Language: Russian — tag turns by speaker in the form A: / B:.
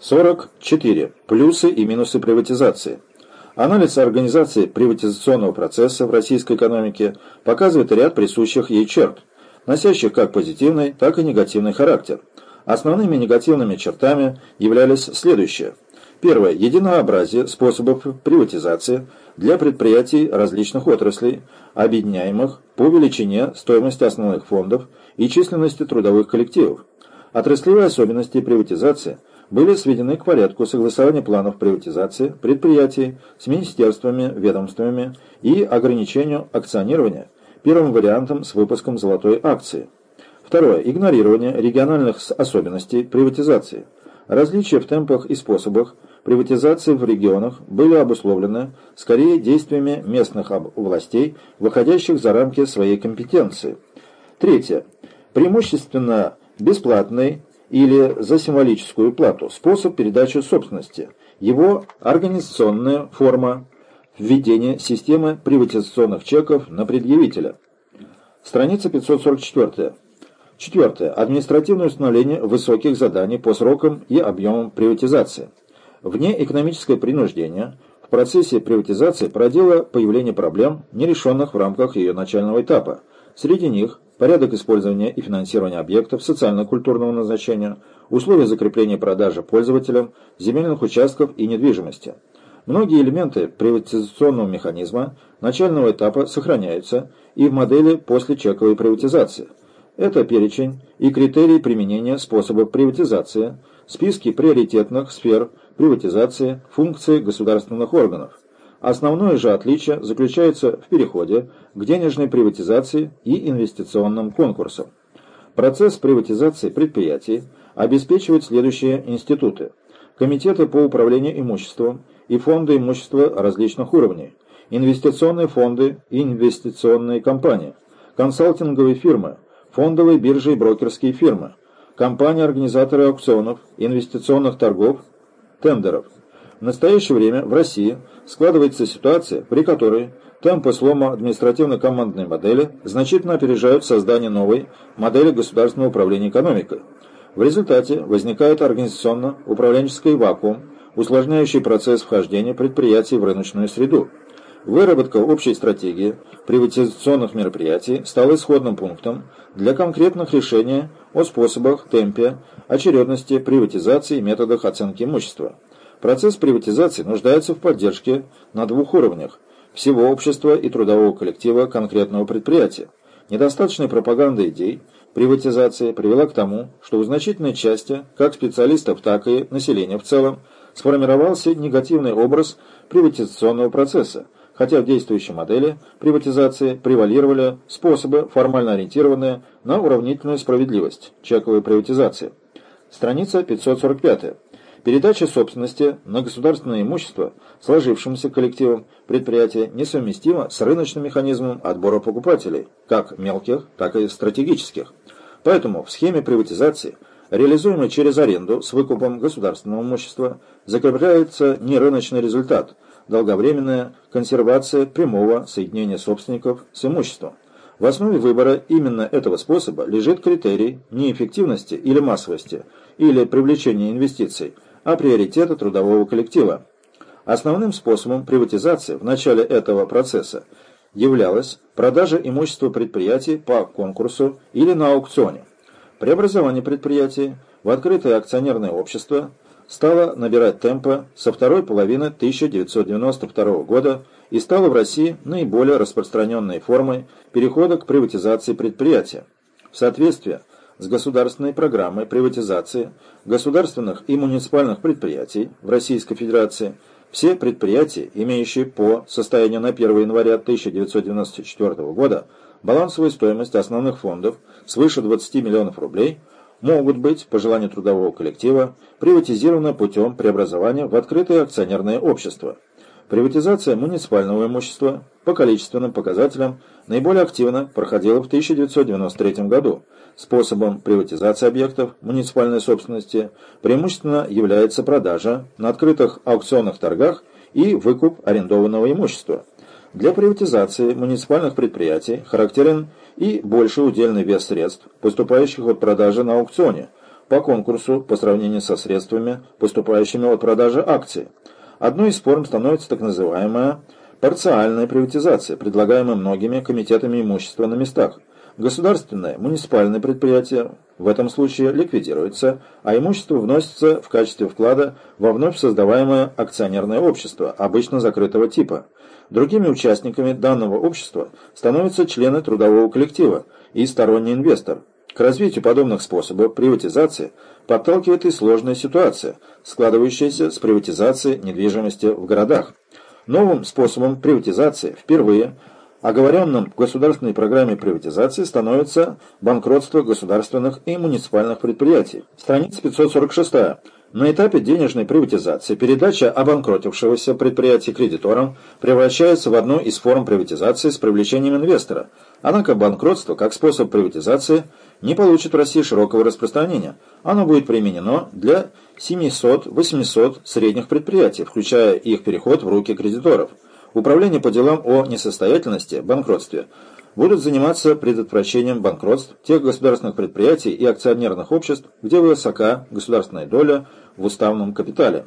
A: 44. Плюсы и минусы приватизации. Анализ организации приватизационного процесса в российской экономике показывает ряд присущих ей черт, носящих как позитивный, так и негативный характер. Основными негативными чертами являлись следующие. Первое. Единообразие способов приватизации для предприятий различных отраслей, объединяемых по величине стоимости основных фондов и численности трудовых коллективов. Отраслевые особенности приватизации – были сведены к порядку согласования планов приватизации предприятий с министерствами, ведомствами и ограничению акционирования первым вариантом с выпуском золотой акции. Второе. Игнорирование региональных особенностей приватизации. Различия в темпах и способах приватизации в регионах были обусловлены скорее действиями местных властей, выходящих за рамки своей компетенции. Третье. Преимущественно бесплатный или за символическую плату, способ передачи собственности, его организационная форма, введение системы приватизационных чеков на предъявителя. Страница 544. Четвертое. Административное установление высоких заданий по срокам и объемам приватизации. Вне экономическое принуждение в процессе приватизации породило появление проблем, нерешенных в рамках ее начального этапа. Среди них порядок использования и финансирования объектов социально-культурного назначения, условия закрепления продажи пользователям земельных участков и недвижимости. Многие элементы приватизационного механизма начального этапа сохраняются и в модели после чековой приватизации. Это перечень и критерии применения способов приватизации, списки приоритетных сфер приватизации, функции государственных органов. Основное же отличие заключается в переходе к денежной приватизации и инвестиционным конкурсам. Процесс приватизации предприятий обеспечивает следующие институты. Комитеты по управлению имуществом и фонды имущества различных уровней, инвестиционные фонды и инвестиционные компании, консалтинговые фирмы, фондовые биржи и брокерские фирмы, компании-организаторы аукционов, инвестиционных торгов, тендеров. В настоящее время в России – складывается ситуация, при которой темпы слома административно-командной модели значительно опережают создание новой модели государственного управления экономикой. В результате возникает организационно-управленческий вакуум, усложняющий процесс вхождения предприятий в рыночную среду. Выработка общей стратегии приватизационных мероприятий стала исходным пунктом для конкретных решений о способах, темпе, очередности приватизации и методах оценки имущества. Процесс приватизации нуждается в поддержке на двух уровнях – всего общества и трудового коллектива конкретного предприятия. Недостаточная пропаганда идей приватизации привела к тому, что у значительной части, как специалистов, так и населения в целом, сформировался негативный образ приватизационного процесса, хотя в действующей модели приватизации превалировали способы, формально ориентированные на уравнительную справедливость, чековая приватизация. Страница 545. Передача собственности на государственное имущество сложившимся коллективом предприятия несовместима с рыночным механизмом отбора покупателей, как мелких, так и стратегических. Поэтому в схеме приватизации, реализуемой через аренду с выкупом государственного имущества, закрепляется не рыночный результат, долговременная консервация прямого соединения собственников с имуществом. В основе выбора именно этого способа лежит критерий неэффективности или массовости, или привлечения инвестиций – а приоритета трудового коллектива. Основным способом приватизации в начале этого процесса являлась продажа имущества предприятий по конкурсу или на аукционе. Преобразование предприятий в открытое акционерное общество стало набирать темпа со второй половины 1992 года и стало в России наиболее распространенной формой перехода к приватизации предприятия. В соответствии с государственной программой приватизации государственных и муниципальных предприятий в Российской Федерации все предприятия, имеющие по состоянию на 1 января 1994 года балансовую стоимость основных фондов свыше 20 миллионов рублей, могут быть, по желанию трудового коллектива, приватизированы путем преобразования в открытое акционерное общество. Приватизация муниципального имущества по количественным показателям наиболее активно проходила в 1993 году – Способом приватизации объектов муниципальной собственности преимущественно является продажа на открытых аукционных торгах и выкуп арендованного имущества. Для приватизации муниципальных предприятий характерен и больший удельный вес средств, поступающих от продажи на аукционе. по конкурсу по сравнению со средствами, поступающими от продажи акций. Одной из форм становится так называемая парциальная приватизация, предлагаемая многими комитетами имущества на местах. Государственное, муниципальное предприятие в этом случае ликвидируется, а имущество вносится в качестве вклада во вновь создаваемое акционерное общество, обычно закрытого типа. Другими участниками данного общества становятся члены трудового коллектива и сторонний инвестор. К развитию подобных способов приватизации подталкивает и сложная ситуация, складывающаяся с приватизацией недвижимости в городах. Новым способом приватизации впервые – Оговоренным в государственной программе приватизации становится банкротство государственных и муниципальных предприятий. Страница 546. На этапе денежной приватизации передача обанкротившегося предприятия кредиторам превращается в одну из форм приватизации с привлечением инвестора. Однако банкротство, как способ приватизации, не получит в России широкого распространения. Оно будет применено для 700-800 средних предприятий, включая их переход в руки кредиторов. Управление по делам о несостоятельности, банкротстве, будут заниматься предотвращением банкротств тех государственных предприятий и акционерных обществ, где высока государственная доля в уставном капитале.